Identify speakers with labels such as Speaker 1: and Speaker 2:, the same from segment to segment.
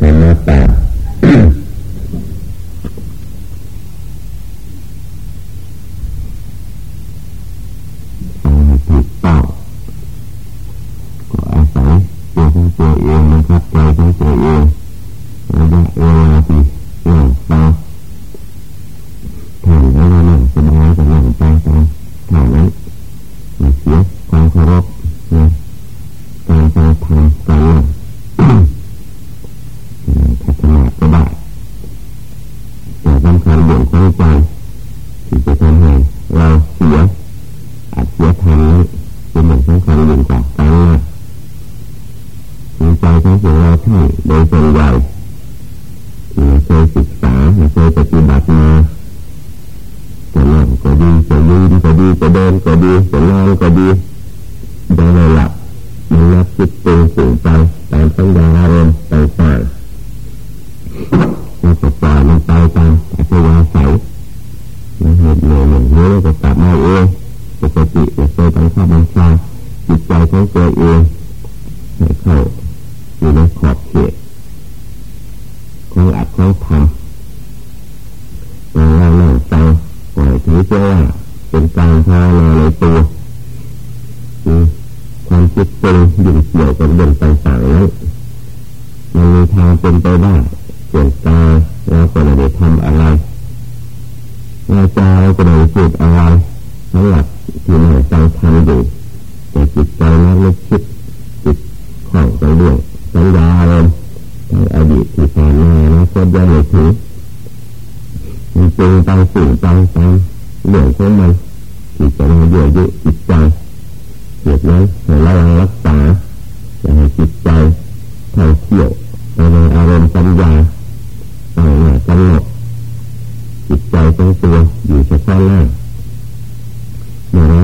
Speaker 1: ธรรมะตา ต่างๆนั้นมันมีทางเป็นไปได้ส่วนตาเราก็ไม่ได้ทำอะไรเราใจเราก็ไม่ได้พูดอะไรสำหรับที่เราใจทำอยู่แต่จิตใจนักนึกคิดจิตของไปเรื่องสัญญาอารมณ์ในอดีตที่ผ่านมานะก็ยังไม่ถึงมันเป็นไปสิ่งไปตามเรื่องของมันที่จะมาเยื่อยุจิตใจเหตุนั้นให้ระวังรักษา อย่าให้จิตใจท่เที่ยวไปในอารมณ์สัญญาต่างๆกำหนดจิตใจของตัวอยู่เฉพาะหน้าเมื่อเรา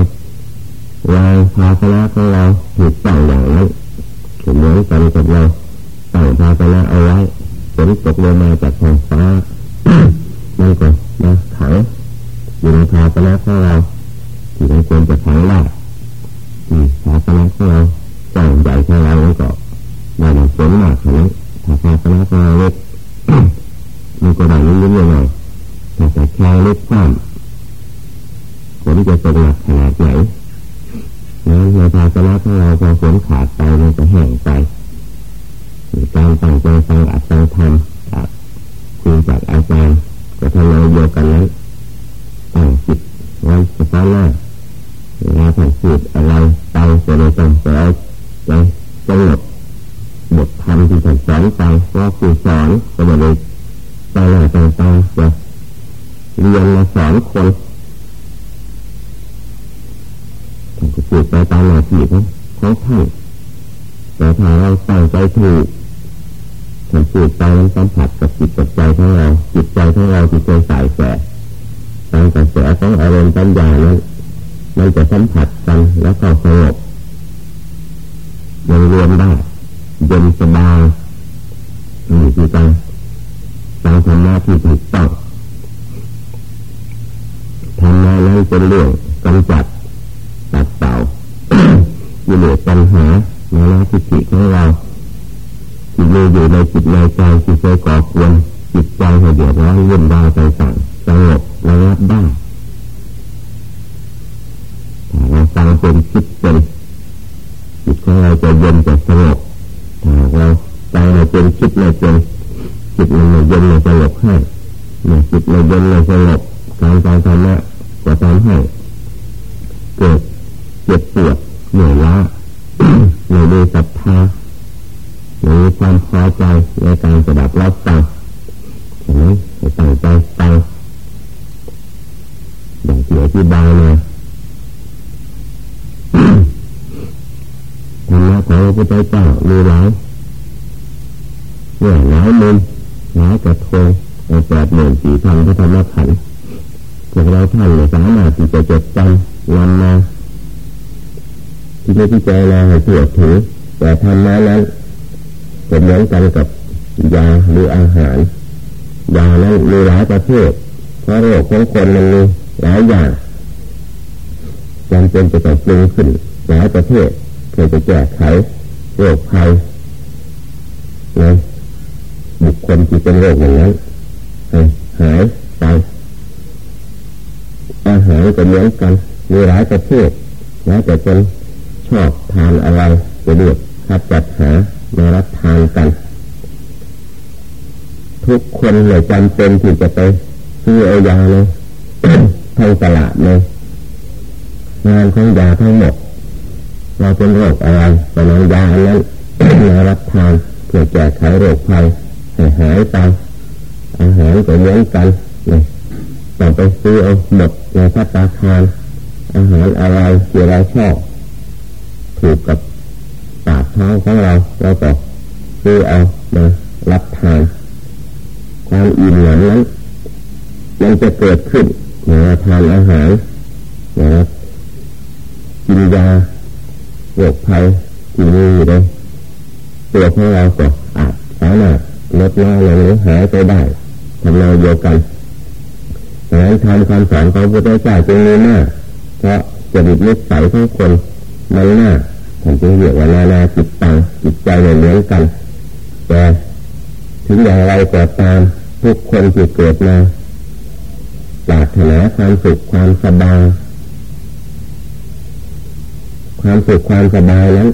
Speaker 1: วางภาชนะของเราถูกต้องอย่างนั้นเหมือนกันกับเราตั้งภาชนะเอาไว้ฝนตกลงมาจากท้องฟ้ามันก็มาขังอยู่ในภาชนะของเราที่เราควรจะขังได้ที่ภาชนะของเรา ตั้งใหญ่ของเราแล้วก็ได้ฝนมากขนาดนั้นถ้าภาชนะของเราเล็กมันก็ได้นิดๆหน่อยๆถ้าแต่แค่เล็กความฝนจะตกหนักขนาดไหนนั้นในภาชนะของเราพอฝนขาดไปมันจะแห้งไปการตั้งใจฟังอัดฟังทำจากคุยจากอาจารย์ก็ทำงาเดียวกันนั้นตั้งจิตไว้เฉพาะหน้าเวลาท่านพูดอะไรไปจะได้ต้องไปเอา รรมะของพระพุทธเจ้ามีหลายเนี่ยหลายมุมหลายกระทงแปดหมื่นสี่พันพระธรรมขันธ์พวกเราท่านเนี่ยสามารถที่จะจดจำนำมาที่ไม่ที่ใจเราให้ตรวจถือแต่ธรรมะนั้นก็เหมือนกันกับยาหรืออาหารยานั้นมีหลายประเภทเพราะโรคของคนมันมีหลายอย่างจำเป็นจะต้องปรุงขึ้นหลายประเภท เพื่อจะแก้ไขโรคภัยในคนที่เป็นโรคอย่างนั้นหายไปอาหารก็เหมือนกันมีหลายประเภทแล้วแต่คนชอบทานอะไรจะเลือกคัดจัดหามารับทานกัน ทุกคนเลยจำเป็นที่จะไปซื้อเอายาเลยทางตลาดเลยงานของยาทั้งหมด เราเป็นโรคอะไรแต่นยานั้นมารับทานเพื่อแก้ไขโรคภัยให้หายไปอาหารก็เหมือนกันเลยต้องไปซื้อเอาหมดในพัตตาคารอาหารอะไรที่เราชอบถูกกับปากท้องของเราเราก็ซื้อเอามารับทานความอิ่มหนำนั้นมันจะเกิดขึ้นเมื่อทานอาหารนะครับกินยา โรคภัยที่มีอยู่ในตัวของเราก็อาจสามารถลดน้อยหรือหายไปได้ทำนองเดียวกันดังนั้นทำคำสอนของพระพุทธเจ้าจึงมีมากเพราะจริตนิสัยของคนมันหน้าผมจึงเรียกว่านานาจิตตังจิตใจเหมือนกัน แต่ถึงอย่างไรก็ตามทุกคนที่เกิดมาปรารถนาความสุขความสบาย ความสุขความสบายนั้น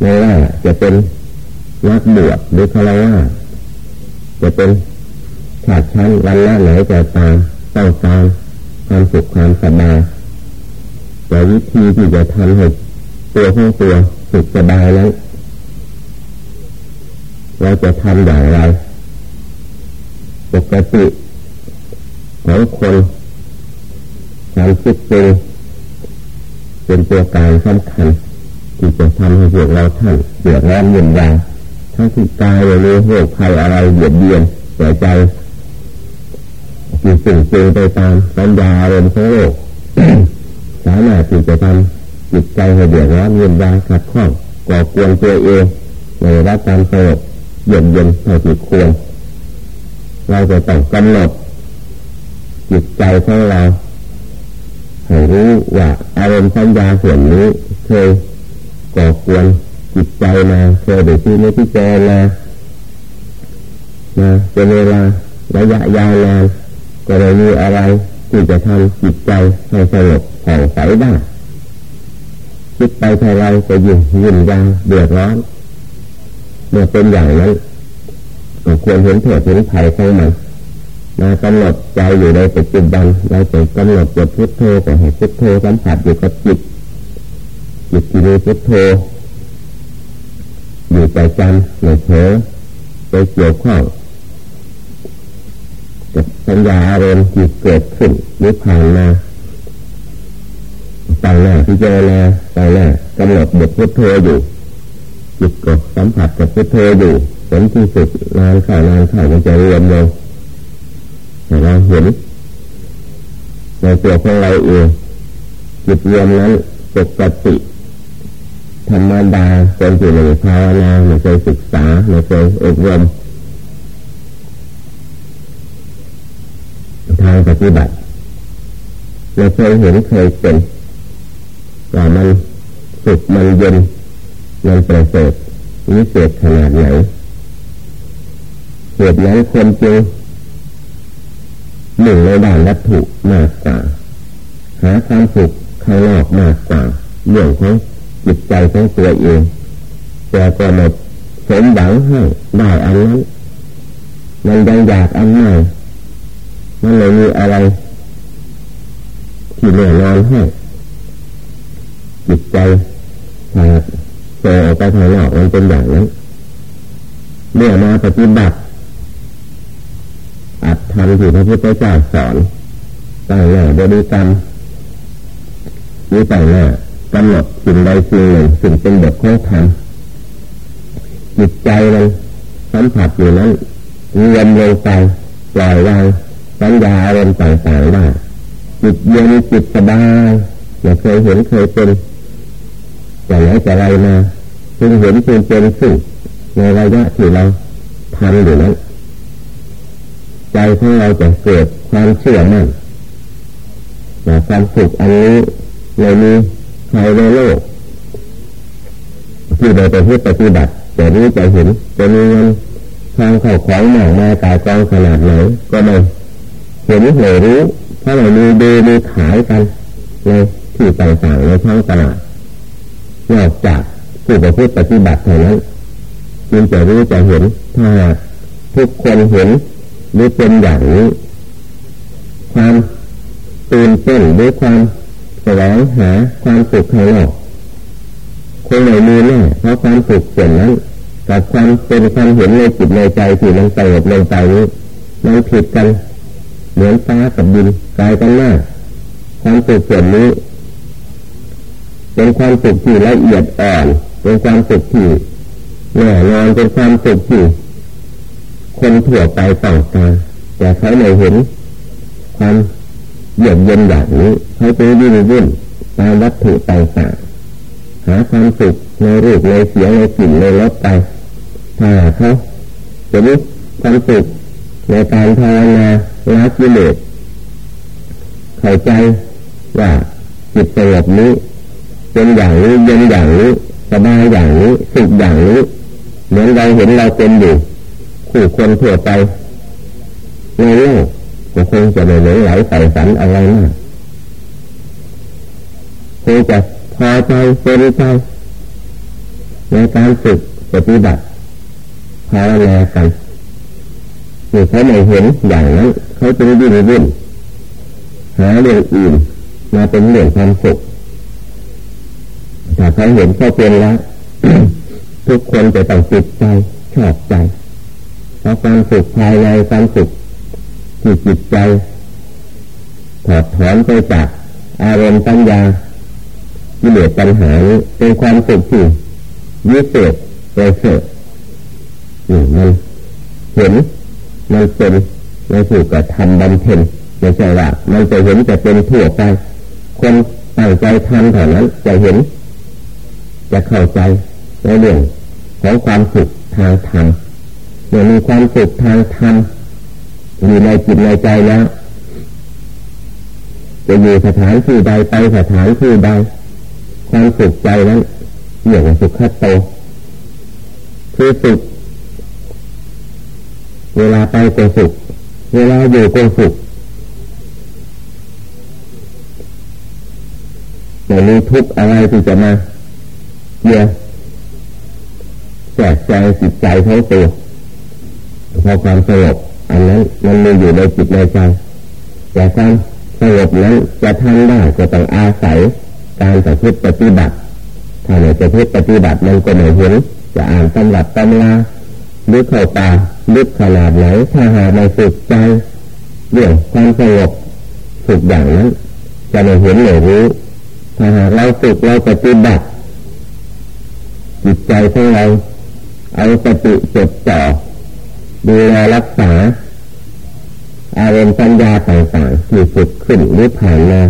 Speaker 1: ไม่ว่าจะเป็นนักบวชหรือฆราวาสจะเป็นขาดชั้นวันละไหนจะตามต้องการความสุขความสบายแต่วิธีที่จะทำให้ตัวของตัวสุขสบายนั้นเราจะทำอย่างไรปกติของคนความคิดเป็น เป็นตัวการสำคัญที่จะทำให้พวกเราท่านเดือดร้อนเย็นยาทั้งที่กายหรือโรคภัยอะไรเบียดเบียนแต่ใจสิ่งเจอไปตามสัญญาอารมณ์ของโลกสามารถที่จะทำจิตใจให้เดือดร้อนเย็นยาขัดข้องก่อกวนตัวเองในรับการสงบเย็นเย็นเท่าที่ควรเราจะต้องกำหนดจิตใจของเรา ให้รู้ว่าอารมณ์สัญญาส่วนนี้เคยก่อกวนจิตใจมาเคยเดือดที่ไม่ที่เจอมามาเป็นเวลาระยะยาวนานก็เลยมีอะไรที่จะทำจิตใจให้สงบผ่องใสได้คิดไปเท่าไรก็ยิ่งยิ่งยาเดือดร้อนเมื่อเป็นอย่างนั้นควรเห็นเถิดเห็นภัยของมัน มากำหนดใจอยู่ในปัจจุบันเราจะกำหนดบทพุทโธก็ให้พุทโธสัมผัสอยู่กับจิตจิตที่มีพุทโธอยู่ใจจำในเผลอไปเกี่ยวข้องกับสัญญาอารมณ์ที่เกิดขึ้นหรือผ่านมาต่างหน้าพิจารณาต่างหน้ากำหนดบทพุทโธอยู่จิตก็สัมผัสกับพุทโธอยู่ผลที่สุดนานเข่านานเข่ามันจะรวมลง เราเห็นในตัวของเราเองจิตรวมนั้นปกติธรรมดาเป็นอยู่ในภาวนาไม่เคยศึกษาไม่เคยอบรมทางปฏิบัติเราเคยเห็นเคยเป็นว่ามันสุขมันเย็นมันประเสริฐวิเศษขนาดไหนเหตุนั้นคนจึง หนึ่งในด้านวัตถุมากกว่าหาความสุขข้างนอกมากกว่าเรื่องของจิตใจของตัวเองแต่ก็หมดสมหวังให้ได้อันนั้นมันยังอยากอันใหม่มันเลยมีอะไร ที่แน่นอนให้จิตใจหากโตออกไปภายนอกมันเป็นอย่างนั้นเมื่อมาปฏิบัติ อัดทำที่พระพุทธเจ้าสอนตั้งหน้าบริกรรมนี้ตั้งหน้ากำหนดสิ่งใดสิ่งหนึ่งสิ่งเป็นบทของธรรมจิตใจมันสัมผัสอยู่นั้นเงียบลงไปปล่อยวางสัญญาอารมณ์ต่างๆได้จิตเย็นจิตสบายอย่าเคยเห็นเคยเป็นแต่ไหนแต่ไรมาเพิ่งเห็นเพิ่งเป็นซึ่งในระยะที่เราทำอยู่นั้น ใจของเราจะเกิดความเชื่อมั่นว่าความสุขอันนี้เรามีใครในโลกที่เราไปพูดปฏิบัติจะรู้จะเห็นจะมีเงินทางเข้าของหนังมากายกองขนาดไหนก็ไม่เห็นไม่รู้เพราะเรามีดูมีขายกันในที่ต่างๆในท้องตลาดนอกจากผู้ประพฤติปฏิบัติเท่านั้นจึงจะรู้จะเห็นถ้าทุกคนเห็น หรือเป็นอย่างนี้ความตื่นเต้นหรือความแสวงหาความสุขภายนอกคงไม่มีแน่เพราะความสุขส่วนนั้นกับความเป็นความเห็นในจิตในใจที่มันสงบลงไปนี้มันผิดกันเหมือนฟ้ากับดินกลายกันหน้าความสุขส่วนนี้เป็นความสุขที่ละเอียดอ่อนเป็นความสุขที่แน่นอนเป็นความสุขที่ คนถั่วไปต่างกันแต่เขาไม่เห็นความเยือกเย็นอย่างนี้เขาจะวิ่งวุ่นตามวัตถุต่างๆหาความสุขในรูปในเสียงในกลิ่นในรสไปถ้าเขาจะมีความสุขในการภาวนาละกิเลสเข้าใจว่าจิตสงบนี้เป็นอย่างนี้เย็นอย่างนี้สบายอย่างนี้สุขอย่างนี้เหมือนเราเห็นเราเป็นอยู่ คู่คนทั่วไปในโลกก็คงจะไม่หลงไหลใส่สันอะไรมากคงจะพอใจเป็นใจในการฝึกปฏิบัติภาวนากันนี่เขาไม่เห็นอย่างนั้นเขาจึงดิ้นดิ้นหาเรื่องอื่นมาเป็นเรื่องความสุขถ้าเขาเห็นเขาเป็นแล้ว ทุกคนจะต้องจิตใจชอบใจ เพราะความสุขภายในความสุขที่จิตใจถอดถอนไปจากอารมณ์ปัญญาที่เหลือปัญหาเป็นความสุขที่วิเศษประเสริฐนี่มันเห็นมันเป็นในถูกกระทำบำเพ็ญไม่ใช่ว่ามันจะเห็นจะเป็นทั่วไป คนตั้งใจทำเท่านั้นจะเห็น จะเข้าใจในเรื่องของความสุขทางธรรม มื่อมีความสุขทางธรรมอยู่ในจิตในใจแล้วจะอยู่สถานที่ใดไปสถานที่ใดความสุขใจนั้นเรียกว่าสุขคโตคือสุขเวลาไปก็สุข เวลาอยู่ก็สุขไม่มีทุกข์อะไรที่จะมาเยี่ยแสบใจจิตใจทั้งตัว พอความสงบอันนั้นมันมีอยู่ในจิตในใจแต่ความสงบนั้นจะทำได้จะต้องอาศัยการปฏิปฏิบัติถ้าเราจะปฏิบัติมันก็ไม่เห็นจะอ่านตำรับตำราลึกเข้าตาลึกขนาดไหนถ้าหากไม่ฝึกใจเรื่องความสงบฝึกอย่างนั้น จะไม่เห็นไม่รู้ถ้าหากเราฝึกเราปฏิบัติจิตใจของเราเอาสติจดจ่อ ดูแลรักษา อารมณ์ปัญญาต่างๆที่ฝึกขึ้นหรือผ่านมา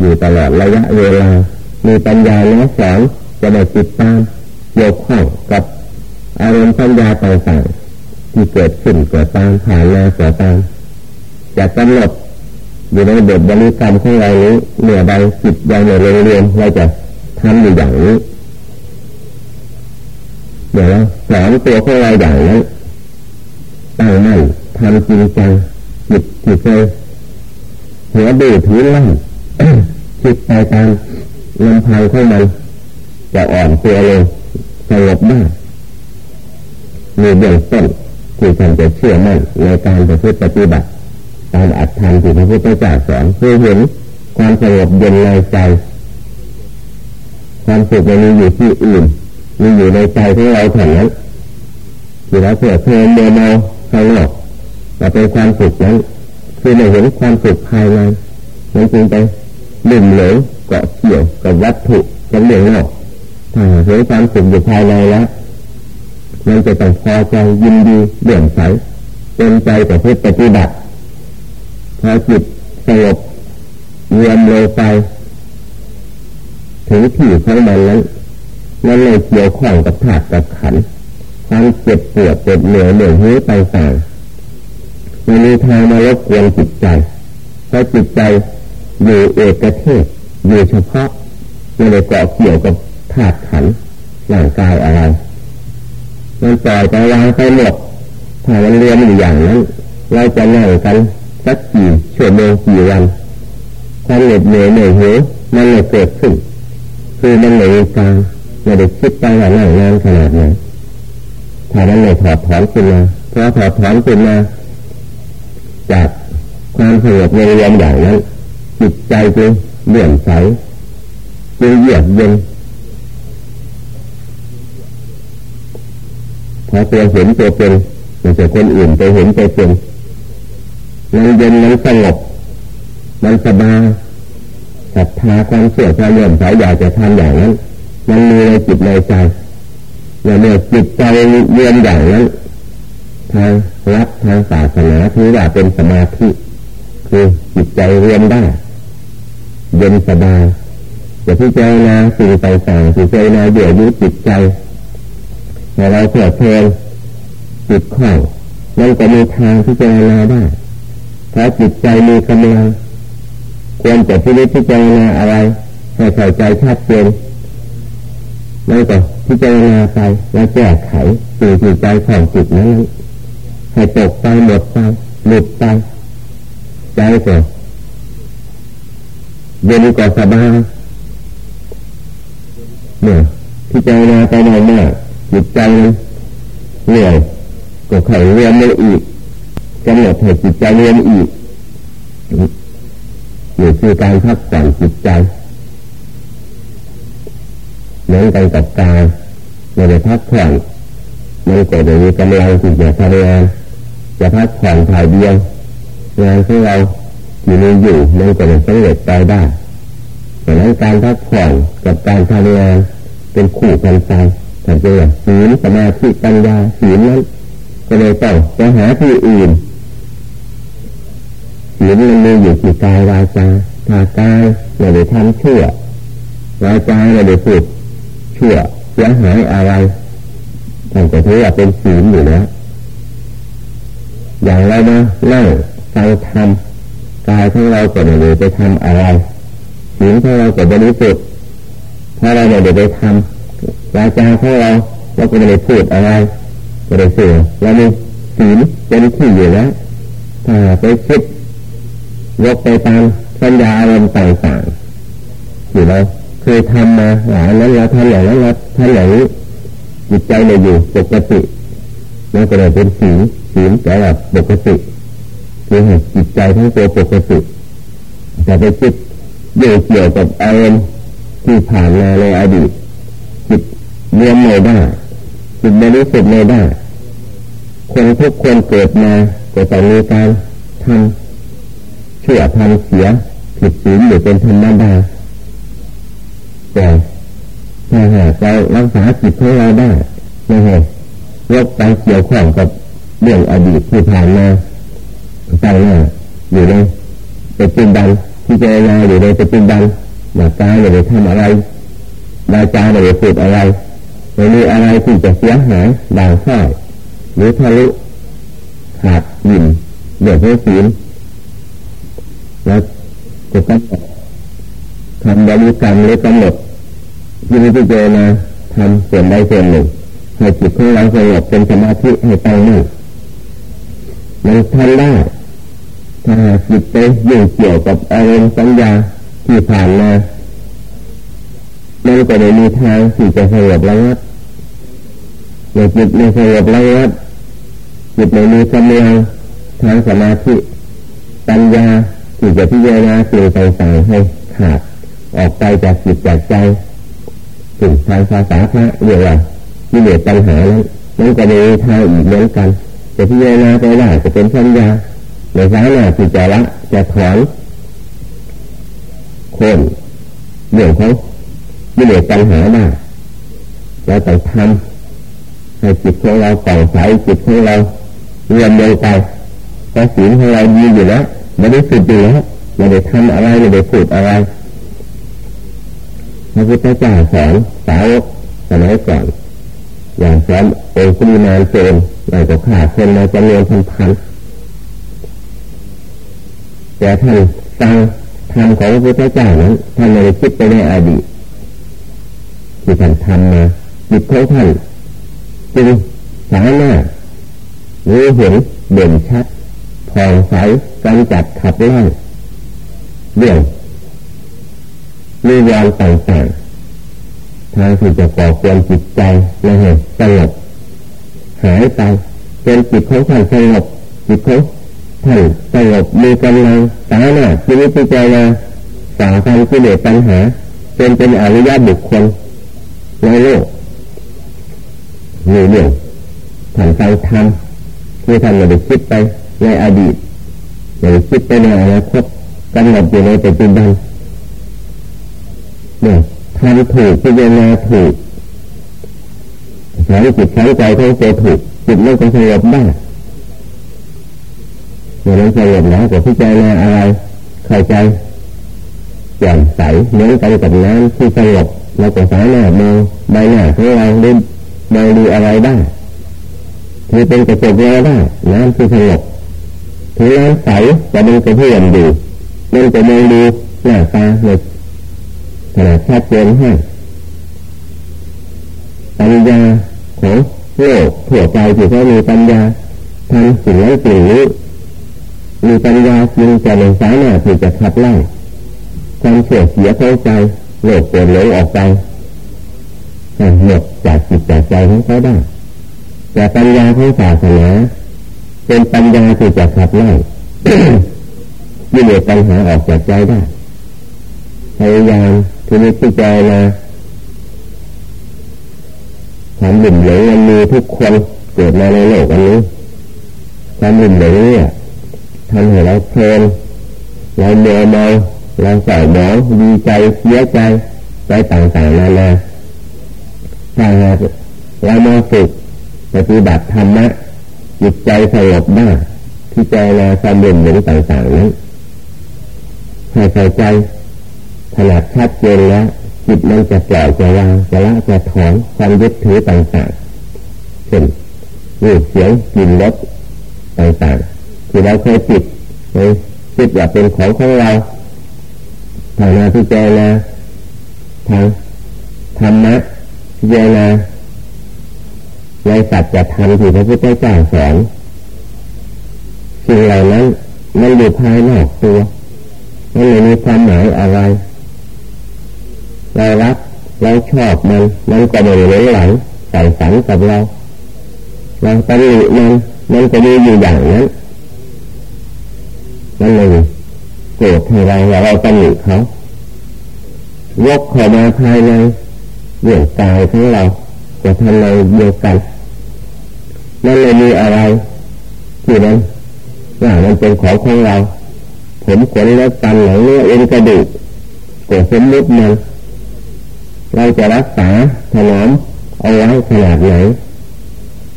Speaker 1: อยู่ตลอดระยะเวลา มีปัญญาแนะสอนจะได้ติดตามเกี่ยวข้องกับอารมณ์ปัญญาต่างๆที่เกิดขึ้นเกิดตามผ่านมาเกิดตามจะกำหนดอยู่ในบทบริกรรมของเรานี้เมื่อใดจิตยังไม่เรียนเรียนเราจะทำอยู่อย่างนี้เดี๋ยวสอนตัวของเราอย่างนั้น ตั้งมั่นทำจริงจังจิตจิตเคยหัวดื้อถือลั่นคิดไปตามลำพังของมันจะอ่อนตัวลงสงบได้มีเบื้องต้นที่ท่านจะเชื่อมั่นในการปฏิบัติตามอัตถานที่พระพุทธเจ้าสอนเพื่อเห็นความสงบเย็นในใจ ความสุขมันมีอยู่ที่อื่นมีอยู่ในใจของเราเท่านั้นที่เราเพื่อเพลินเดินเอา ข้างนอกแต่เป็นความสุขนั้นคือไม่เห็นความสุขภายในมันจึงไปลุ่มหลงเกาะเกี่ยวกับวัตถุกับเรื่องนอกถ้าเห็นความสุขอยู่ภายในแล้วมันจะต้องพอใจยินดีเลื่อมใสเป็นใจแต่เพื่ปฏิบัติพอจิตสงบเงียบลงไปถึงที่ของมันนั้นมันเลยเกี่ยวข้องกับธาตุกับขัน ความเจ็บปวดเจ็บเหนื่อยเหนื่อยหิวต่างๆมันมีทางมารบกวนจิตใจเพราะจิตใจอยู่เอกเทศอยู่เฉพาะไม่ได้เกาะเกี่ยวกับธาตุขันร่างกายอะไรมันปล่อยไปวางไปหมดถ้ามันเรียนอยู่อย่างนั้นเราจะนั่งกันสักกี่ชั่วโมงกี่วันความเหน็ดเหนื่อยเหนื่อยหิวมันเลยเกิดขึ้นคือมันเลยการไม่ได้คิดไปว่านั่งนานขนาดไหน ถ้ามันเลยถอดถอนขึ้นมาพอถอดถอนขึ้นมาจากความสงบในเรียนอย่างนั้นจิตใจจึงเลื่อนใสจึงเยือกเย็นพอตัวเห็นตัวเป็นไม่ใช่คนอื่นไปเห็นไปเป็นมันเย็นมันสงบมันสบายศรัทธาความเชื่อความเลื่อมใสอยากจะทำอย่างนั้นมันมีในจิตในใจ อย่าเมื่อจิตใจเรียนอย่างนั้นทางรัฐทางศาสนาถือว่าเป็นสมาธิคือจิตใจเรียนได้เย็นสบายจะพิจารณาสิ่งต่างๆพิจารณาเดี๋ยวยุจิตใจแต่เราเผื่อเพลินจิตข้องมันก็มีทางพิจารณาได้ถ้าจิตใจมีกำลังควรจะพิพิจารณาอะไรให้เข้าใจชัดเจน แล้วก็พิจารณาไปแล้วแก้ไขสิ่งจิตใจของจิตนั้นให้ตกไปหมดไปหลุดไปใจก็เย็นก็สบายเนี่ยพิจารณาไปหน่อยมากจิตใจเหนื่อยก็ไขเรียนไม่อีกกำหนดให้จิตใจเรียนอีกนี่คือการพักผ่อนจิตใจ เหมือนกันกับกายเราได้พักผ่อนมันก็จะมีกำลังที่จะทำงานจะพักผ่อนถ่ายเดียวงานของเราที่มีอยู่มันก็จะสำเร็จไปได้ดังนั้นการพักผ่อนกับการทำงานเป็นคู่กันไปถ้าเจอศีลสมาธิปัญญาศีลนั้นก็เลยต้องไปหาที่อื่นศีลมันมีอยู่ที่กายวาจาถ้ากายไม่ได้ทำเชั่ววาจาไม่ได้พูด ชั่วเสียหายอะไรท่านจะถือว่าเป็นศีลอยู่แล้วอย่างไรนะนั่งฟังทำกายของเราก็ไม่ได้ไปทำอะไรศีลของเราก็บริสุทธิ์ถ้าเราไม่ได้ไปทำวาจาของเราเราก็ไม่ได้พูดอะไรไม่ได้เสื่อเรามีศีลเป็นที่อยู่แล้วถ้าไปคิดยกไปตามสัญญาอารมณ์ต่างๆที่เราเค ยทำมาหลายนั้นเราทำอย่างนั้นเราทำอย่างนี้จิตใจเราอยู่ปกติมันก็เลยเป็นศีลศีแต่แบบปกติคือจิตใจทั้งตัวปกติแต่ไปคิดเกี่ยวเกี่ยวกับอารมณ์ที่ผ่านมาในอดีตจิตเรียนไม่ได้จิตไม่รู้สึกไม่ได้คนทุกคนเกิดมาก็ต้องมีการทำเชื่อทำเสียผิดศีลอยู่เป็นธรรมดา แต่ถ้าหากเรารักษาจิตของเราได้ไม่ให้ลบไปเกี่ยวข้องกับเรื่องอดีตที่ผ่านมาตั้งหน้าอยู่ในปัจจุบันที่เจริญอยู่ในปัจจุบันหน้าตาไม่ได้ทำอะไรดาจาไม่ได้พูดอะไรไม่มีอะไรที่จะเสียหายด่างข้าหรือทะลุขาดหยิ่นเดือดร้อนศีลแล้วก็ต้อง ทำบริกรรมหรือกำหนดที่นี้ที่เจนะทำส่วนใดส่วนหนึ่งให้จิตของเราสงบเป็นสมาธิให้ตั้งมั่นมันทำได้ถ้าจิตไปยุ่งเกี่ยวกับอารมณ์สัญญาที่ผ่านมามันก็ไม่มีทางที่จะสงบระงับเมื่อจิตไม่สงบระงับจิตไม่มีกำลังทางสมาธิปัญญาที่จะพิจารณาสิ่งต่างๆให้ขาด ออกไปจากจิตจากใจถึงทางภาษาพระเรียกว่าีิเลสปัญหานั้นมันก็มีทางอีกเหมือนกันจะพิจารณาไปได้จะเป็นสัญญาในสายหน้าที่จะละจะถอนคนเรื่องของีิเลสปัญหาได้เราต้องทำให้จิตของเราต่องใสจิตของเราเรียนลงไปแต่ศีลของเราดีอยู่แล้วไม่ได้สุดอยู่แล้วไม่ได้ทำอะไรไม่ได้พูดอะไร ระพุทธเจ้าสอนสาวกสมัยก่อนอย่างสอนองคุณีนานเจนเราก็ขาดคนเราจะเรียนพันพันแต่ท่านฟังธรรมของพระพุทธเจ้านั้นท่านไม่ได้คิดไปในอดีตที่ท่านทำมาจิตของท่านจึงสามารถรู้เห็นเด่นชัดผ่องใสกำจัดขับไล่เรื่อง มียานต่างๆทางที่จะก่อควรจิตใจนะฮะสงบหายไปเป็นจิตของท่านสงบจิตของท่านสงบมีกำลังสามารถชีวิตใจนะสาฟันกิเลสปัญหาเป็นเป็นอริยบุคคลในโลกมีเรื่องท่านฟังธรรมที่ท่านไม่ได้คิดไปในอดีตไม่ได้คิดไปในอนาคตกำหนดอยู่ในปัจจุบัน เนี่ยทำถูกพิจารณาถูกสอนจิตสอนใจทั้งตัวถูกจิตไม่ก็สงบได้เมื่อนั้นสงบแล้วก็พิจารณาอะไรเข้าใจแจ่มใสเหมือนกันกับน้ำที่สงบเราก็สามารถมองใบหน้าของเราได้มองดูอะไรได้ที่เป็นกระจกเราได้น้ำที่สงบถึงน้ำใสแต่มันก็เพื่อนอยู่มันจะมองดูหน้าตาเลยขน ชัดเจนให้ปัญญาของโลกทั่วไปที่เขามีปัญญาทำสิ่งนั้นสิ่งนี้มีปัญญาจึงจะในสายหน้าที่จะขับไล่ความเสียเสียเข้าใจโลกเปลี่ยนเลยออกไปหมดจากจิตจากใจของเขาได้แต่ปัญญาของศาสนาเป็นปัญญาที่จะขับไล่ยิ่งเลปัญหาออกจากใจได้พยายาม ที่นี้ที่ใจนะความหลุ่มหลวมันมีทุกคนเกิดมาในโลกอันนี้ความหลุ่มหลวเนี่ยทำให้เราเพลินเราเมื่อเมาเราใส่หมองดีใจเสียใจไปต่างๆนานาถ้าหากเรามาฝึกปฏิบัติธรรมะจิตใจสงบได้ที่ใจเราความเด่นหลงต่างๆนั้นให้ใส่ใจ ถนัดชัดเจนแล้วจิตมันจะปล่อยจะวางจะละจะถอนความยึดถือต่างๆเช่นรูปเสียงกลิ่นรสต่างๆที่เราเคยติดเคยคิดว่าเป็นของของเราทางนาพิจารณาทางธรรมะพิจารณาในสัจธรรมที่พระพุทธเจ้าสอนสิ่งเหล่านั้นมันอยู่ภายนอกตัวมันไม่มีความหมายอะไร เรารักเราชอบมันมันก็ไม่ได้หลังใส่สังกับเราเราตำหนิมันมันก็มีอยู่อย่างนั้นนั่นเลยโกรธให้เราเราตำหนิเขายกเข้ามาภายในเรื่องกายของเราจะทำในเดียวกันนั่นเลยมีอะไรที่นั้นว่ามันเป็นของของเรา ผมขนและตันหลังเนื้อเอ็นกระดูกก็สมมติมัน เราจะรักษาถนอมเอาไว้ขนาดไหน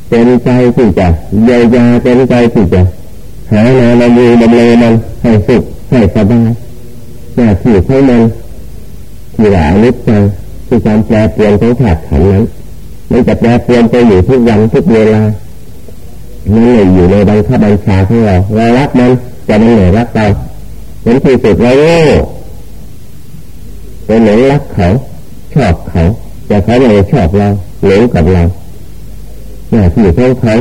Speaker 1: เป็นใจที่จะเยียวยาเป็นใจที่จะหาแนวบำรุงบำเรมันให้สุขให้สบายหน้าที่ของมันที่ว่าอนิจจังคือการแปรเปลี่ยนของธาตุขันนั้นมันจะแปรเปลี่ยนไปอยู่ทุกวันทุกเวลามันเลยอยู่ในบังคับบัญชาของเราเรารักมันจะมันเหนื่อยรักเราเหมือนที่สุดเราโง่เป็นหลงรักเขา ชอบเขา แต่เขาไม่ชอบเราหลงกับเราหน้าที่ของเขา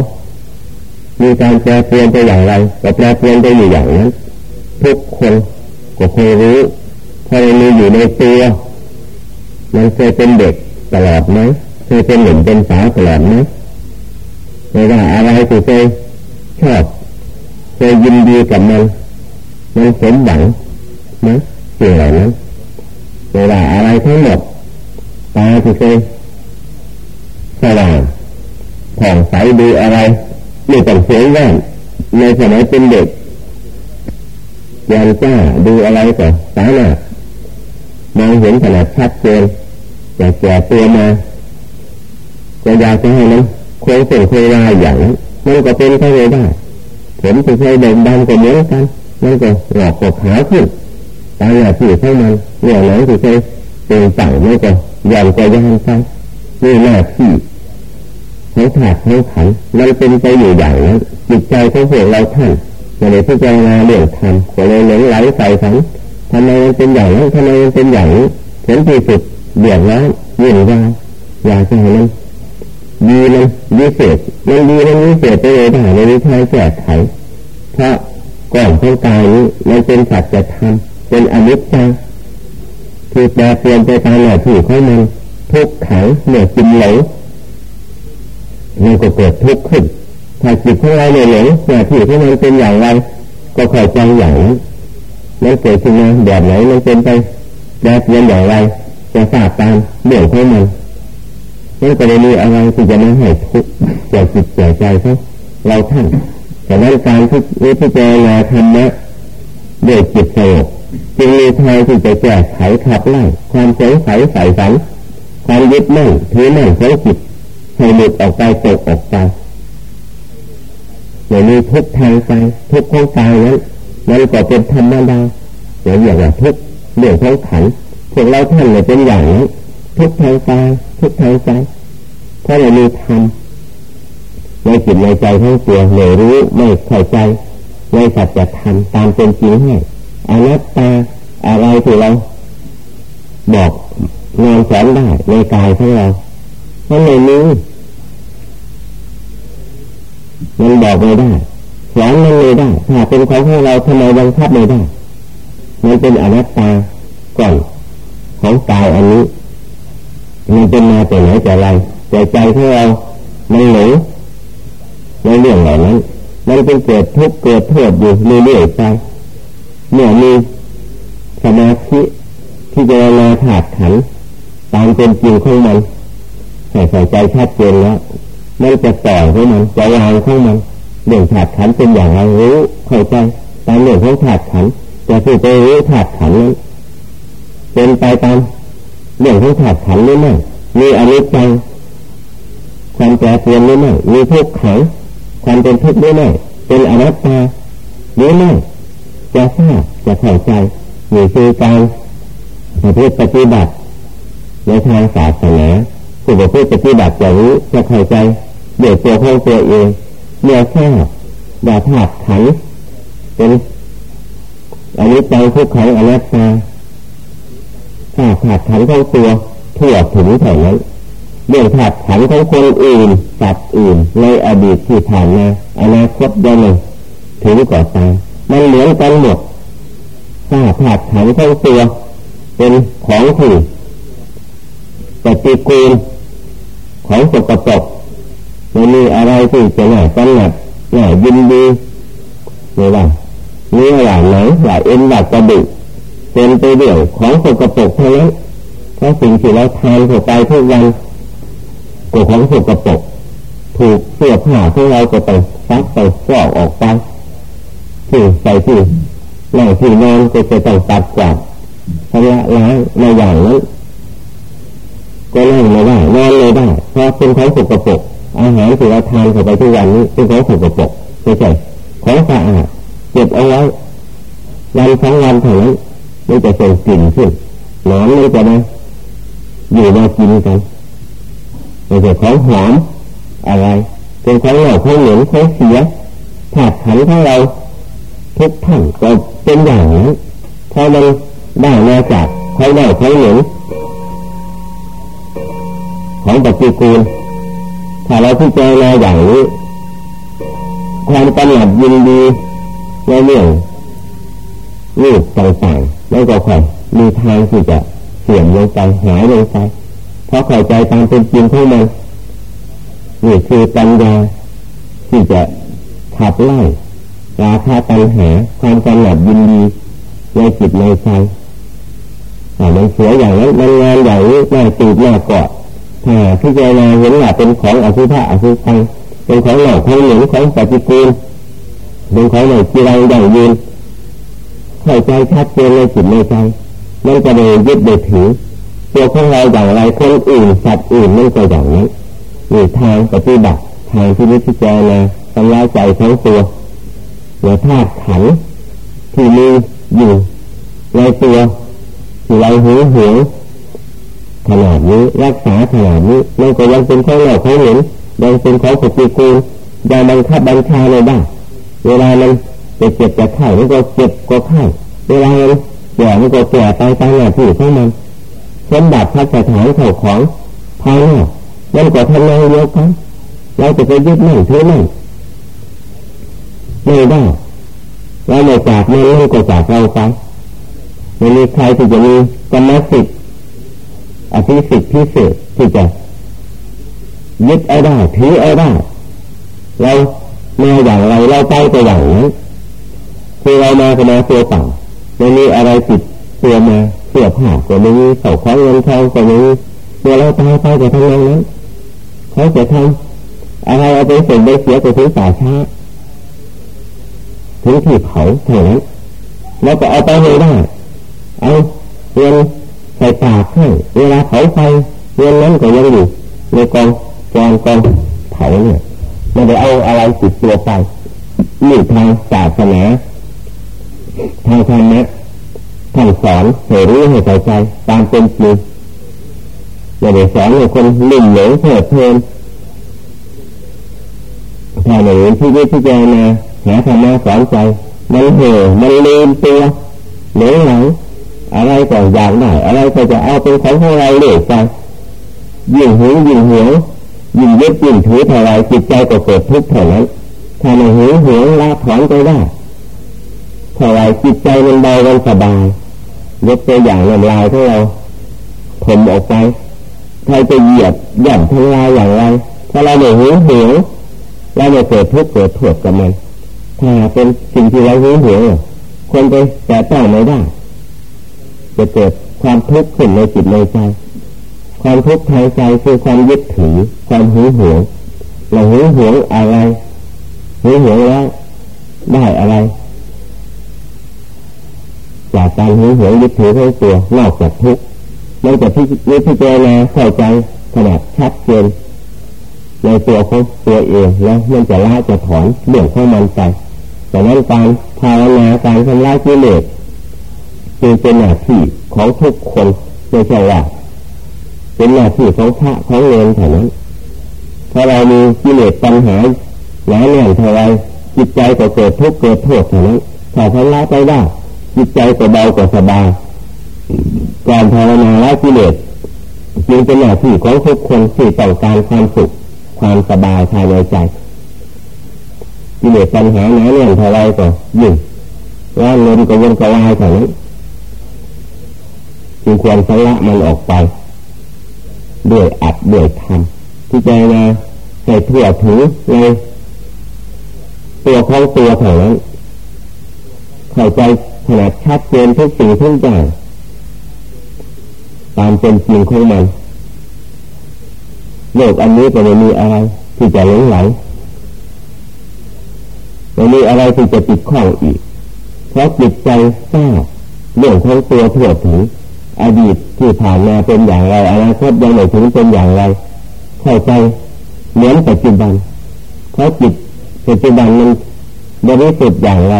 Speaker 1: มีการแปรเปลี่ยนไปอย่างไรก็แปรเปลี่ยนไปอยู่อย่างนั้นทุกคนก็คงรู้พอมีอยู่ในตัวมันเคยเป็นเด็กตลอดไหมเคยเป็นหนุ่มเป็นสาวตลอดไหมไม่ว่าอะไรที่เคยชอบเคยยินดีกับมันมันสมหวังนะสิ่งเหล่านั้นไม่ว่าอะไรทั้งหมด ตาที่เคยสว่างผ่องใสดูอะไรไม่ต้องเสียงแว่นในสมัยเป็นเด็กยันจ้าดูอะไรก็สามารถมองเห็นขนาดชัดเจนแต่แก่ตัวมาจะอยากจะให้มันคงเป็นคงวายอย่างนั้นมันก็เป็นไปไม่ได้ผมที่เคยเดินดำก็เหมือนกันมันก็หลอกกขาวขึ้นตายหน้าที่ของมันเรื่องนั้นที่เคยเป็นสั่งมันก็ ยันก็ยันไปนี่หน้าที่ของถาดของขันมันเป็นไปอยู่อย่างนั้นจิตใจของพวกเราท่านไม่ได้พิจารณาเรื่องธรรมก็เลยหลงไหลใส่ขันทำไมมันเป็นอย่างนั้นทำไมมันเป็นอย่างนี้ผลที่สุดเดือดร้อนยิ่งวาอยากจะให้มันดีมันวิเศษมันดีมันวิเศษไปเลยได้ในวิธีแก้ไขเพราะก่อนของกายนี้มันเป็นสัจธรรมเป็นอนิจจัง คือแปรเปลี่ยนไปตามหน้าที่ของมันทุกขังเมื่อยกินเหลวมันก็เกิดทุกข์ขึ้นถ้าจิตของเราเหลวหน้าที่ของมันเป็นอย่างไรก็คอยใจอย่างนั้นมันเกิดขึ้นมาแบบไหนมันเป็นไปแบบเปลี่ยนอย่างไรจะทราบตามเรื่องของมันไม่ก็เลยมีอะไรที่จะมาให้ทุกข์แก่จิตแก่ใจเขาเราท่านแต่นั้นการที่พิจารณาธรรมะด้วยจิตสงบ จึงมีทางที่จะแก้ไขขับไล่ความสงสัยใส่สันความยึดมั่นถือมั่นของจิตให้หลุดออกไปตกออกไปอย่างนี้ทุกทางใจทุกของกายนั้นมันก็เป็นธรรมดาอย่างอย่างว่าทุกเรื่องของขันพวกเราท่านเนี่ยเป็นอย่างนี้ทุกทางกายทุกทางใจถ้าะเรามีธรรมในจิตในใจทั้งตัวไม่รู้ไม่เข้าใจในสัจธรรมตามเป็นจริงให้ อนัตตาอะไรที่เราบอกงานสนได้ในกายของเรามันไม่มีมันบอกไม่ได้สอนมันไม่ได้ถ้าเป็นของของเราทำไมบังคับไม่ได้มันเป็นอนัตตาก่อนของกายอันนี้มันเป็นมาแต่ไหนแต่ไรแต่ใจของเรามันหลงในเรื่องเหล่านั้นมันเป็นเกิดทุกข์เกิดโทษอยู่เรื่อยๆไป เมื่อมีสมาธิที่จะมาถาดขันตามเป็นจริงของมันใส่ใส่ใจชัดเจนแล้วมันจะต่อของมันจะวางของมันเรื่องถาดขันเป็นอย่างไรรู้เข้าใจตามเรื่องของถาดขันจะคือไปรู้ถาดขันนั้นเป็นไปตามเรื่องของถาดขันหรือไม่มีอนิจจังความแปรเปลี่ยนหรือไม่มีทุกขังความเป็นทุกข์หรือไม่เป็นอนัตตาหรือไม่ จะทราบจะเข้าใจนี่คือการประพฤติปฏิบัติในทางศาสนาผู้ประพฤติปฏิบัติอย่างนี้จะเข้าใจเดี๋ยวตัวของตัวเองเมื่อทราบว่าธาตุขันเป็นอันนี้ใจทุกขังอนัตตาธาตุขันของตัวทั่วถึงเท่านั้นเรื่องธาตุขันของคนอื่นสัตว์อื่นในอดีตที่ผ่านมาอนาคตยังไม่ถึงก่อตาย มันเหมือนกันหมดธาตุธาตุขันของตัว เป็นของที่ปฏิกูลของสกปรกไม่มีอะไรที่จะหน่ากำหนัดหน่ายินดีไม่ว่าเนื้อหลาไหนหลาเอ็นหลากระดูกเป็นไปเดี่ยวของสกปรกเท่านั้นเพราะสิ่งที่เราทานเข้าไปทุกวันก็ของสกปรกถูกเสื้อผ้าที่เราก็ไปซักไปฟอกออกไป ที่ใส่ที่นั่งที่นอนก็จะต้องตัดกวาดชำระล้างในอย่างนั้นก็นั่งไม่ได้นอนไม่ได้เพราะเป็นของสกปรกอาหารที่เราทานเข้าไปทุกวันนี้เป็นของสกปรกไม่ใช่ของสะอาดเก็บเอาไว้วันสองวันเท่านั้นมันจะส่งกลิ่นขึ้นหนอนไม่จะได้อยู่มากินกันไม่ใช่ของหอมอะไรเป็นของเหล่าของเหลวของเสียถาดขันของเรา ทุกท่านก็เป็นอย่างนี้พอมันได้มาจากขอได้ของเหลวของปฏิกูลถ้าเราพิจารณาอย่างนี้ความกำหนัดยินดีในเรื่องรูปต่างๆแล้วก็ค่อยมีทางที่จะเสื่อมลงไปหายลงไปเพราะเข้าใจตามเป็นจริงของมันนี่คือปัญญาที่จะขับไล่ ราคาปัญหาความกำหนัดยินดีในจิตในใจมันสวยอย่างนั้นมันงานอย่างนี้น่าตูดน่ากอดถ้าพิจารณาเห็นว่าเป็นของอสุภะอสุภังเป็นของเหล่าของหลวของปฏิกูลเป็นของเหล่าจีรังดังยืนเข้าใจชัดเจนในจิตในใจมันจะเลยยึดเดถือตัวของเราอย่างไรคนอื่นสัตว์อื่นไม่ก็อย่างนี้นี่ทางปฏิบัติทางที่นิพพานาทำลายใจทั้งตัว หัวธาตุขันที่มีอยู่ในตัวที่เราหูหูขนาดนี้รักษาขนาดนี้มันก็ยังเป็นของเราของเห็นยังเป็นของปฏิกูลยังบังคับบัญชาเลยได้เวลามันจะเจ็บจะไข้มันก็เจ็บก็ไข้เวลามันแก่มันก็แก่ไปตามหน้าที่ของมันสมบัติพัฒฐานเข่าของภายนอกมันก็ทำงานเดียวกันเราจะไปยึดมั่นถือมั่น ไม่ได้เราไม่จากมันมันก็จากเราไปไม่มีใครที่จะมีกรรมสิทธิ์อภิสิทธิ์พิเศษที่จะยึดเอาได้ถือเอาได้เรามาอย่างไรเราไปไปอย่างนั้นคือเรามาก็มาตัวเปล่าไม่มีอะไรติดตัวมาเสื้อผ้าก็ไม่มีเสาของเงินทองก็ไม่มีเมื่อเราตายไปจะทำยังไงเขาจะทำอะไรเอาไปเสียไปเสียไปถึงสาช้า ถึงที่เผาเท่านั้นแล้วก็เอาไปไม่ได้ เอาเงินใส่ปากให้เวลาเผาไฟเงินนั้นก็ยังอยู่ในกองกองกองเผาเนี่ยไม่ได้เอาอะไรติดตัวไปนี่ทางศาสนาทางธรรมะท่านสอนให้รู้ให้เข้าใจตามเป็นจริงอย่าได้สอนให้คนลุ่มหลงเพลิดเพลินถ้าหนูที่วิที่เจนะ หาธรรมะสอนใจ มันเห่อมันลืมตัวเหลงหลังอะไรก็อยากได้อะไรก็จะเอาเป็นของของเราเรื่อยไปยิ่งหึงยิ่งหวยิ่งยึดยิ่งถือเท่าไรจิตใจก็เกิดทุกข์เท่านั้นถ้าไม่หึงหวละถอนไปได้เท่าไรจิตใจมันเบามันสบายยกตัวอย่างลำลายของเราผมออกไปใครจะเหยียบหย่ำทำลายอย่างไรถ้าเราไม่หึงหวเราไม่เกิดทุกข์เกิดโทษกับมัน ถ้าเป็นสิ่งที่เราหึงหวงคนไปแต่ต้องไม่ได้ จะเกิดความทุกข์ขึ้นในจิตในใจ ความทุกข์ทางใจคือความยึดถือ ความหึงหวงเราหึงหวงอะไรหึงหวงแล้วได้อะไรจากการหึงหวงยึดถือของตัวนอกจากทุกข์มันจะพิพิจารณาเข้าใจขนาดชัดเจนในตัวของตัวเองแล้วมันจะละจะถอนเรื่องของมันไป แต่นั้นการภาวนาการทำลายกิเลสจึงเป็นหน้าที่ของทุกคนไม่ใช่ว่าเป็นหน้าที่ของพระของเลนเท่านั้นถ้าเรามีกิเลสปัญหาหนาแน่นเท่าไรจิตใจก็เกิดทุกข์เกิดโทษเท่านั้นถ้าทำลายไปได้จิตใจก็เบาก็สบายการภาวนาละกิเลสจึงเป็นหน้าที่ของทุกคนที่ต้องการความสุขความสบายภายในใจ กิเลสปัญหาหนาแน่นเท่าไรก็ยิ่งว่าเงินก็วนกวายเท่านั้นจึงควรสละมันออกไป ด้วยอัดด้วยทำที่ใจมาใส่ทั่วถึงในตัวของตัวเท่านั้นเข้าใจขนาดชัดเจนทุกสิ่งทุกอย่างตามเป็นจริงของมันโลกอันนี้ก็ไม่มีอะไรที่จะหลงไหล ไม่มีอะไรที่จะติดข้องอีก เพราะจิตใจทราบเรื่องของตัวทั่วถึงอดีตที่ผ่านมาเป็นอย่างไรอนาคตยังไม่ถึงเป็นอย่างไร เข้าใจเหมือนปัจจุบันเพราะจิตปัจจุบันมันบริสุทธิ์อย่างไร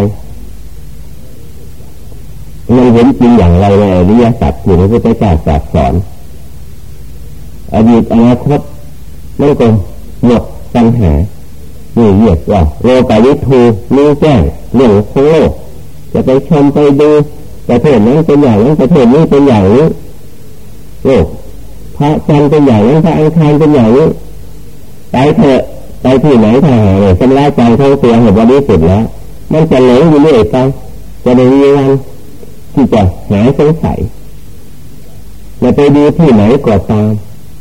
Speaker 1: มันเห็นจริงอย่างไรในอริยสัจที่พระพุทธเจ้าตรัสสอนอดีตอนาคตมันก็หมดปัญหา นี่เรียกว่าโลกาวิทูรู้แจ้งเรื่องของโลกจะไปชมไปดูประเทศนั้นเป็นอย่างนั้นประเทศนี้เป็นอย่างนี้โลกพระจันทร์เป็นอย่างนั้นพระอังคารเป็นอย่างนี้ไปเถอะไปที่ไหนถ้าหาเลยชำระใจทั้งตัวเห็นว่าดีสุดแล้วมันจะเหลงอยู่เรื่อยไปจะได้มีวันที่จะหายสงสัยจะไปดูที่ไหนก็ตาม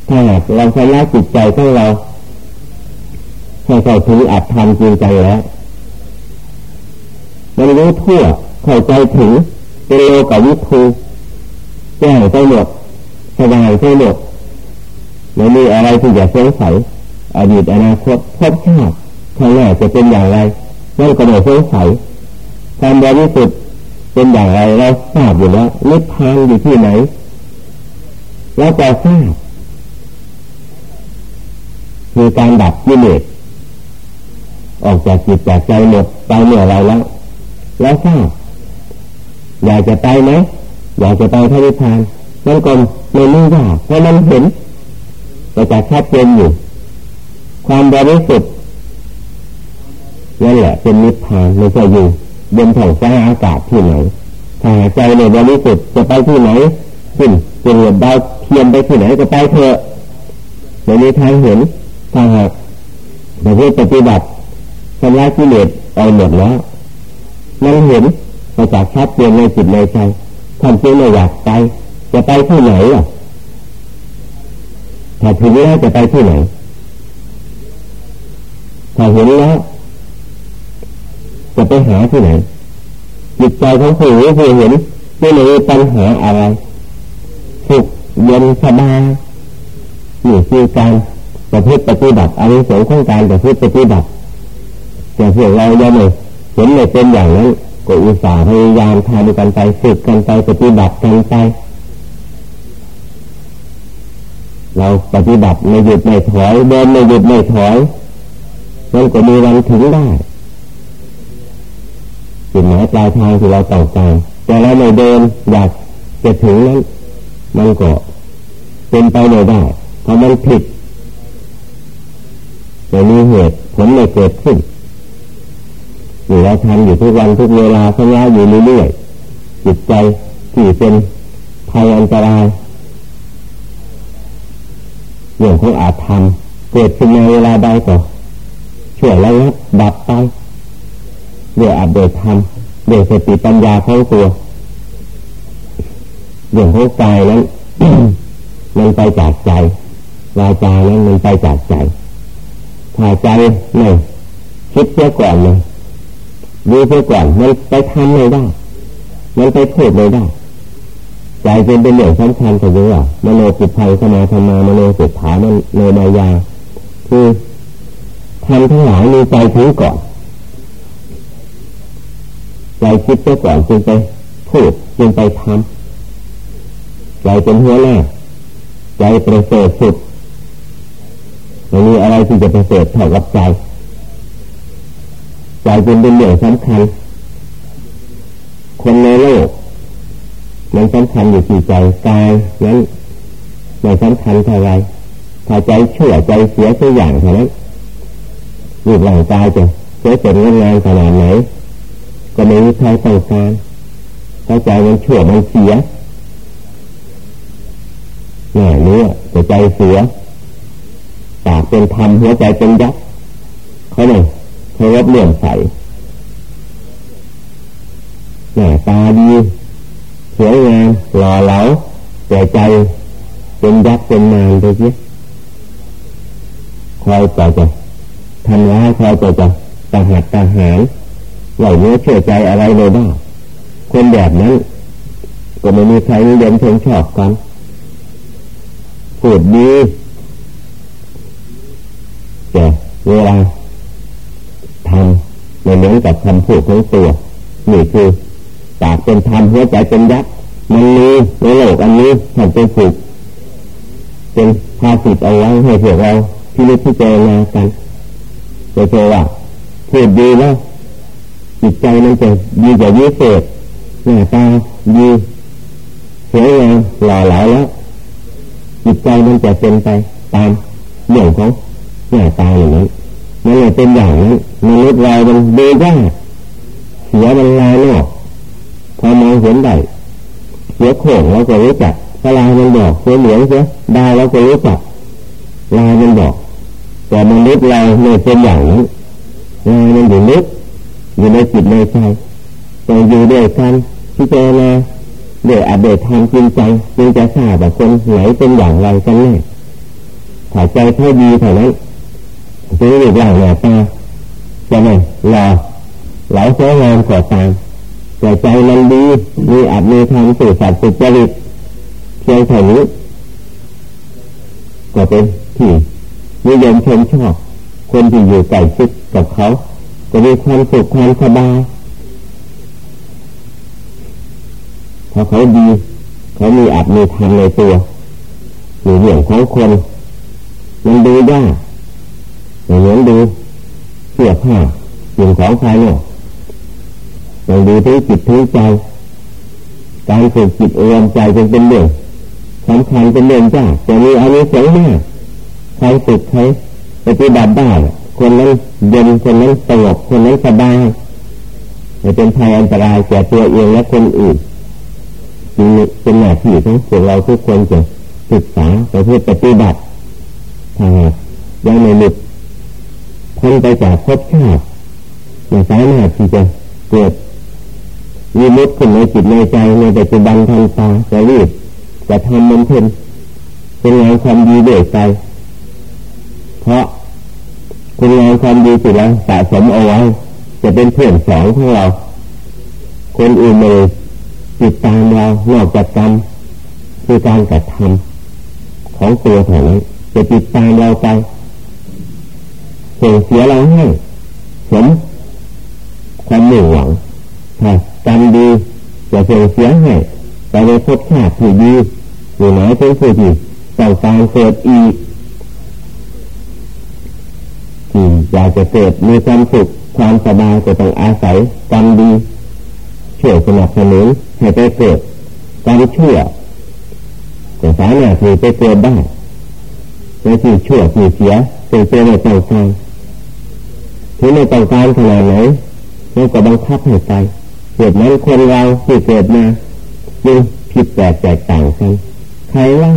Speaker 1: ถ้าเราชำระจิตใจของเรา ให้เข้าถึงอัตธรรมจริงใจแล้วมันรู้ทั่วเข้าใจถึงเป็นโลกวิทูแจ้งไปหมดสบายไปหมดไม่มีอะไรที่จะสงสัยอดีตอนาคตพบชาติข้างหน้าจะเป็นอย่างไรนั่นก็ไม่สงสัยความบริสุทธิ์เป็นอย่างไรเราทราบอยู่แล้วนิพพานอยู่ที่ไหนเราจะทราบคือการดับกิเลส ออกจากจิตจากใจหมดไปเมื่อไรแล้วแล้วทราบอยากจะไปไหมอยากจะไปพระนิพพานมันก็ไม่รู้ว่าเพราะมันเห็นแต่จะชัดเจนอยู่ ความบริสุทธิ์นั่นแหละเป็นนิพพานไม่ใช่อยู่บนท้องฟ้าอากาศที่ไหนถ้าใจในบริสุทธิ์จะไปที่ไหนขึ้นเปลี่ยนดาวเทียมไปที่ไหนก็ไปเถอะไม่มีทางเห็นถ้าหากเราปฏิบัติ ชำระกิเลสเอาหมดแล้วมันเห็นมาจากชัดเจนในจิตในใจท่านจึงไม่อยากไปจะไปที่ไหนอะถ้าถึงแล้วจะไปที่ไหนถ้าเห็นแล้วจะไปหาที่ไหนจิตใจของผู้รู้ผู้เห็นไม่มีปัญหาอะไรสุขเย็นสบายนี่คือการประพฤติปฏิบัติอันนี้สงของการประพฤติปฏิบัติ แต่พวกเรายังไม่เห็นเลยเป็นอย่างนั้น ก็อุตส่าห์พยายามทำกันไปฝึกกันไปปฏิบัติกันไป เราปฏิบัติไม่หยุดไม่ถอยเดินไม่หยุดไม่ถอยมันก็มีวันถึงได้จุดหมายปลายทางที่เราต้องการแต่เราไม่เดินอยากจะถึงนั้นมันก็เป็นไปไม่ได้เพราะมันผิดจะมีเหตุผลไม่เกิดขึ้น เราทำอยู่ทุกวันทุกเวลาสัญญาอยู่เรื่อยๆจิตใจที่เป็นภัยอันตรายเรื่องของอาธรรมเกิดขึ้นในเวลาใดก็ช่วยระงับดับไปเรื่องอาเดธรรมเรื่องสติปัญญาของตัวเรื่องของกายนั้นมันไปจากใจวาจานั้นมันไปจากใจถ้าใจไม่คิดเสียก่อนเลย ดูเสียก่อนมันไปทำไม่ได้ มันไปพูดไม่ได้ ใจเป็นเป็นเรื่องสำคัญแต่ว่ามโนจิตภัยสมาธรรมามโนสุดฐามันโนมายา คือทำทั้งหลายมีใจถึงก่อน ใจคิดเสียก่อนจึงไปพูดจึงไปทำใจเป็นหัวหน้าใจประเสริฐสุดไม่มีอะไรที่จะประเสริฐเท่ากับใจ ใจเป็นเป็นเรื่องสำคัญ คนในโลกมันสำคัญอยู่ที่ใจกายนั้นไม่สำคัญเท่าไรถ้าใจเชั่วใจเสียสักอย่างเท่านั้นรูปร่างกายจะเสียเป็นงานขนาดไหนก็ไม่มีใครต้องการถ้าใจมันเชั่วมันเสียเนี่ยนี้แต่ใจเสียปากเป็นธรรมหัวใจเป็นยักษ์เขาเนี่ย เขารับเลื่อมใสเนี่ยตาดีสวยงามหล่อเหลาแต่ใจเป็นยักษ์เป็นมารไปสิคอยจะจะทำร้ายคอยจะจะตาหัดตาหารไหวเนื้อเชื่อใจอะไรเลยบ้างคนแบบนั้น ก็ไม่มีใครนิยมชมชอบกันพูดดีแต่เวลา ทำไม่เหมือนกับคำพูดของตัวนี่คือปากเป็นธรรมหัวใจเป็นยักษ์มันมีในโลกอันนี้ถ้าเป็นฝึกเป็นภาสิตเอาไว้ให้พวกเราที่นี้ที่เจรนากันจะเจอว่าพูดดีแล้วจิตใจมันจะดีกว่าวิเศษหน้าตาดีสวยงามหล่อหลาแล้วจิตใจมันจะเป็นไปตามเรื่องของหน้าตาอย่างนั้ มันเลยเป็นอย่างนั้นมนุษย์เรามันดูยากเสียมันลายนอกพอมองเห็นได้เสียโขงเราก็รู้จักถ้าลายมันบอกเสียเหลืองเสียได้เราก็รู้จักลายมันบอกแต่มนุษย์เราไม่เป็นอย่างนั้นลายมันอยู่ลึกอยู่ในจิตในใจต้องอยู่ด้วยกันที่เจนาเดี๋ยวอัปเดตทางจริงใจจึงจะทราบว่าคนไหนเป็นอย่างไรกันแน่ถ้าใจเท่าดีเท่านั้น ถึงอีกอย่างหน้าตาจะไม่รอหลาเสียงานก่อตามแต่ใจมันดีมีอัตมีธรรมสื่อสัตย์สุจริตเพียงแค่นี้ก็เป็นที่นิยมชมชอบ คนที่อยู่ใกล้ชิดกับเขา จะมีความสุขความสบายพอเขาดีเขามีอัตมีธรรมในตัวหรือเรื่องของคน มันดูยาก เหมือนดูเสื้อผ้าสิ่งของภายนอกต้องดูที่จิตที่ใจการฝึกจิตเอื้อมใจจึงเป็นเรื่องสำคัญเป็นเรื่องยากแต่มีอันนี้สวยมากใครฝึกใครปฏิบัติได้คนนั้นเย็นคนนั้นสงบคนนั้นสบายไม่เป็นภัยอันตรายแก่ตัวเองและคนอื่นจึงเป็นหน้าที่ของพวกเราทุกคนจะศึกษาประพฤติปฏิบัติถ้ายังไม่หลุด พ้นไปจากภพชาติไม่สามารถที่จะเกิดมีมุดขึ้นในจิตในใจในปัจจุบันทันตาจะรีบจะทำมันเพ่นเป็นงานความดีเด็กใจเพราะคุณงานความดีสิแล้วสะสมเอาไว้จะเป็นเพื่อนสองของเรา คนอื่นไม่ติดตามเรานอกจากกรรมคือการกระทำของตัวเท่านั้นจะติดตามเราไป ส่งเสียเราให้สมความหนึ่งหวังถ้ากรรมดีจะส่งเสียให้แต่ในภพชาติที่ดีอยู่ไหนเป็นผู้ที่ต้องการเกิดอีกที่อยากจะเกิดมีความสุขความสบายจะต้องอาศัยกรรมดีช่วยสนับสนุนให้ไปเกิดกรรมชั่วก็สามารถที่ไปเกิดได้ในที่ชั่วที่เสียเป็นตัวในต้องการ ถึงในต้องการขนาดไหนเราก็บังคับให้ไปเหตุนั้นคนเราที่เกิดมาจึงผิดแปลกแตกต่างกันใครเล่า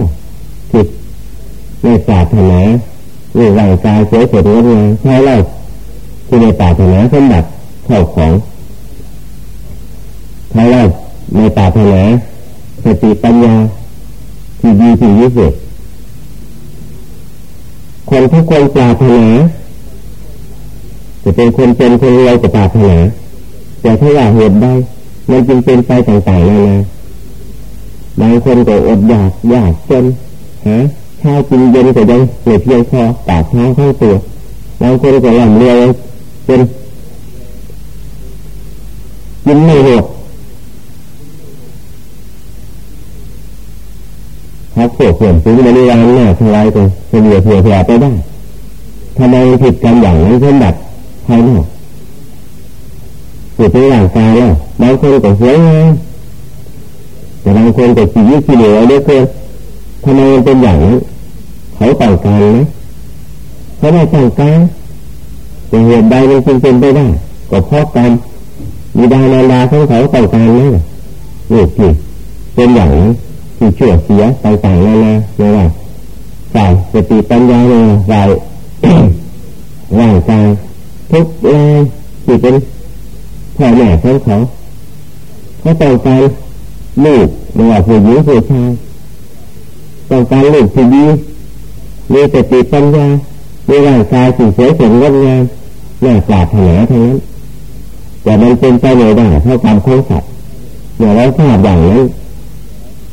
Speaker 1: ผิดในศาสนาเรื่อร่างกายสวยสดงดงามใครเล่าที่ในศาสนาสมบัติเข้าของใครเล่าในศาสนาสติปัญญาที่ดีที่ยิ่งสุดคนทุกคนปรารถนา จะเป็นคนเป็นคนรวยจะปรารถนาแต่ถ้าอยากเหตุได้มันจึงเป็นไปต่างๆเลยนะบางคนก็อดอยากอยากจนฮะข้าวกินเย็นก็ยังเหลือเพียงพอปากท้องข้างตัวบางคนก็หลั่งเรียวเป็นกินไม่หมดพักโผล่เปลี่ยนซื้อมาในร้านหน้าทลายไปเฉลี่ยเผื่อเผื่อไปได้ทำไมผิดกันอย่างนั้นเช่นแบบ ภายนอกอยู่เป็นร่างกายแล้วบางคนก็สวยงามแต่บางคนก็ขี้ยิ่งขี้เหนียวเยอะเกินทำไมมันเป็นอย่างนั้เขาต่างกันไหมเขาไม่ต่างกันแต่เหตุใดมันจึงเป็นไปได้ก็เพราะกันมีดานาดาของเขาต่างกันไหมนี่คือเป็นอย่างนี้ที่ชั่วเสียต่างๆนานาไม่ว่าฝ่ายสติปัญญาเนี่ยฝ่ายร่างกาย ทุกแรงที่เป็นพ่อแม่ของเขาเขาต้องการลูกไม่ว่าผู้หญิงผู้ชายต้องการลูกที่ดีมีสติปัญญามีร่างกายที่สวยสดงดงามน่าปรารถนาทั้งนั้นแต่มันเป็นไปไม่ได้เท่าความของสัตว์เมื่อเราทราบอย่างนั้น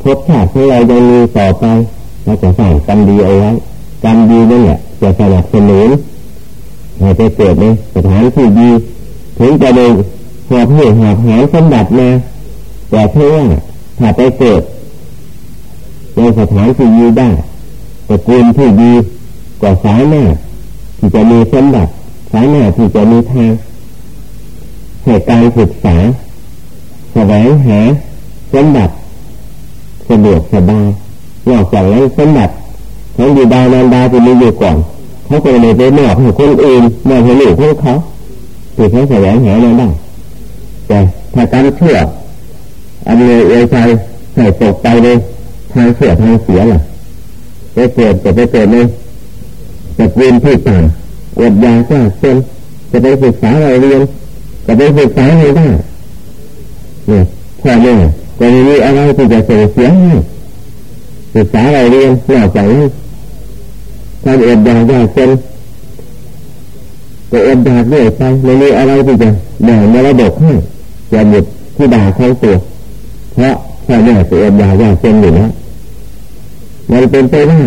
Speaker 1: พบชาติของเรายังมีต่อไปเราจะสร้างกรรมดีเอาไว้กรรมดีนั่นแหละจะสนับสนุน ให้ไปเกิดในสถานที่ดี ถึงจะได้หอบเหตุหอบหายสมบัติมาแต่เพื่อถ้าไปเกิดในสถานที่ดีได้ตระกูลที่ดีกว่าสายหน้าที่จะมีสมบัติสายหน้าที่จะมีทางให้การศึกษาแสวงหาสมบัติสะดวกสบายนอกจากนั้นสมบัติของดีดานานดาจะมีอยู่ก่อน เขาก็เลยไปมอบให้คนอื่นมอบให้ลูกของเขาที่เขาแสวงหามาได้แต่ถ้าการเชื่ออันนี้เอใจใส่ตกไปเลยทางเสียทางเสียล่ะไปเกิดจะไปเกิดเลยจะเรียนที่ต่างอดยาก็เป็นจะไปศึกษาอะไรเรียนจะไปศึกษาอะไรได้เนี่ยพ่อแม่ก็มีอะไรที่จะส่งเสียให้ศึกษาอะไรเรียนนอกจากนี้ ความอดอยากยากเป็นก็อดอยากเรื่อยไปไม่มีอะไรที่จะแบ่งมรดกให้จะหมดที่ด่าเขาตัวเพราะพ่อแม่ตัวอดอยากยากเป็นอยู่แล้วมันเป็นไปได้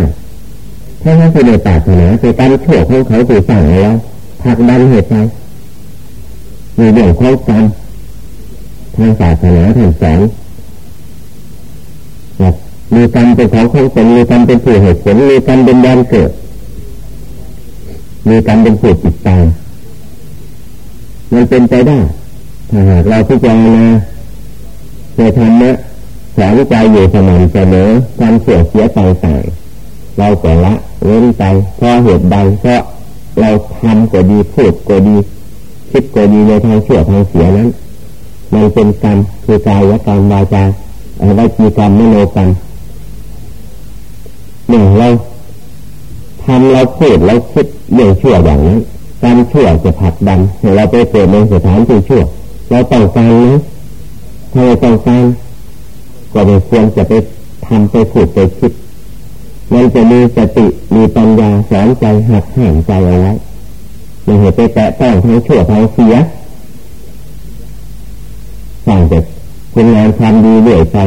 Speaker 1: ถ้าเขาเป็นปากนาคือการชั่วของเขาถือสั่งแล้วผักดันเหตุใจมีเรื่องของกรรมทางศาสนาทางสอนมีกรรมเป็นของของตนมีกรรมเป็นผู้เหตุผลมีกรรมเป็นแดนเกิด มีกรรมเป็นผู้ติดตามมันเป็นไปได้ถ้าหากเราพิจารณาในธรรมะสอนใจอยู่สม่ำเสมอความเสียเสียต่างๆเราแต่ละเว้นไปเพราะเหตุใดเพราะเราทำก็ดีพูดก็ดี คิดก็ดีในทางเสียทางเสียนั้น มันเป็นกรรมคือกายกรรมวาจาวิจีกรรมมโนกรรมหนึ่งเรา ทำเราพูดเราคิดเรื่องชั่วอย่างนั้นการชั่วจะผลักดันเราไปเกิดในสถานที่ชั่ว เราต้องการนะถ้าเราต้องการก็ไม่ควรจะไปทำไปพูดไปคิดมันจะมีสติมีปัญญาสอนใจหักห้ามใจเอาไว้ไม่เหตุไปแตะต้องทางชั่วทางเสียสร้างแต่คุณงานความดีเรื่อยไป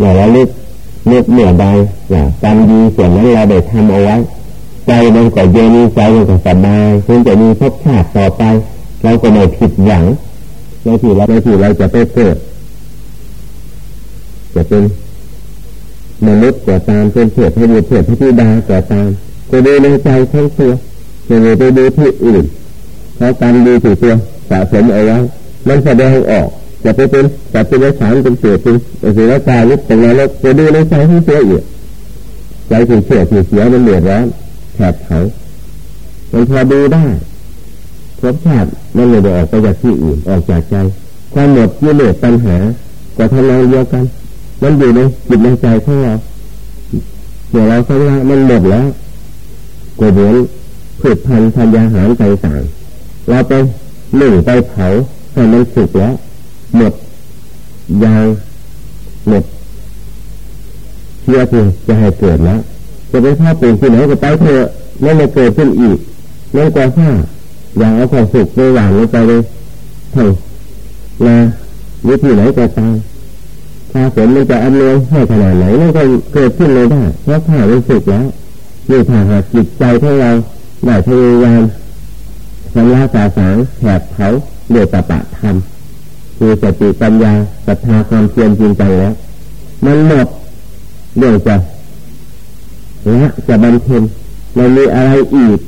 Speaker 1: อย่าละลึก นึกเหนื่อยใดอยากรรมดีส่วนนั้นเราได้ทำเอาไว้ใจมันก็เย็นใจมันก็สบายคุณจะมีภพชาติต่อไปเราก็ไม่ผิดหวังในที่เราในที่เราจะไปเกิดจะเป็นมนุษย์ก็ตามเป็นเพื่อพระบุตรเพื่อพระธิดาก็ตามก็ดูในใจทั้งตัวจะไปดูที่อื่นเพราะการดีที่ตัวสะสมเอาไว้มันแสดงออก จะไปเป็นแต่เป็นสารเป็นเสือเป็นเสือตายหรือเป็นอะไรจะดูในใจทั้งตัวอีกใจถึงเสือถึงเสียมันเหนื่อยร้อนแผดเผามันพอดูได้ครบชาติมันเลยออกไปจากที่อื่นออกจากใจ ความหมดยิ่งเหนื่อยปัญหาก็ทำงานเดียวกัน มันอยู่ในจิตในใจของเราเมื่อเราสังละมันหมดแล้วก็เหมือนพืชพันธุ์ธัญญาหารต่างๆเราไปหนึ่งไปเผาให้มันสุกแล้ว หมดยาวหมดเชื่อที่จะให้เกิดแล้วจะไปพ่อปลูกที่ไหนก็ไปเถอะไม่มาเกิดขึ้นอีกไม่กว่าข้าอย่าเอาความสุขไปหวานลงไปเลยเท่านาวิธีไหนก็ตามถ้าฝนมันจะอำนวยให้ขนาดไหนมันก็เกิดขึ้นเลยได้เพราะข้าเป็นสุขแล้วนี่ถ้าหากจิตใจของเราได้พยายามสัญญาสาสางแผดเผาเดือดตะปะทำ คือสติปัญญาศรัทธาความเพียรจริงจังแล้ว มันหมดเรื่องจะละจะบำเพ็ญมันมีอะไรอีก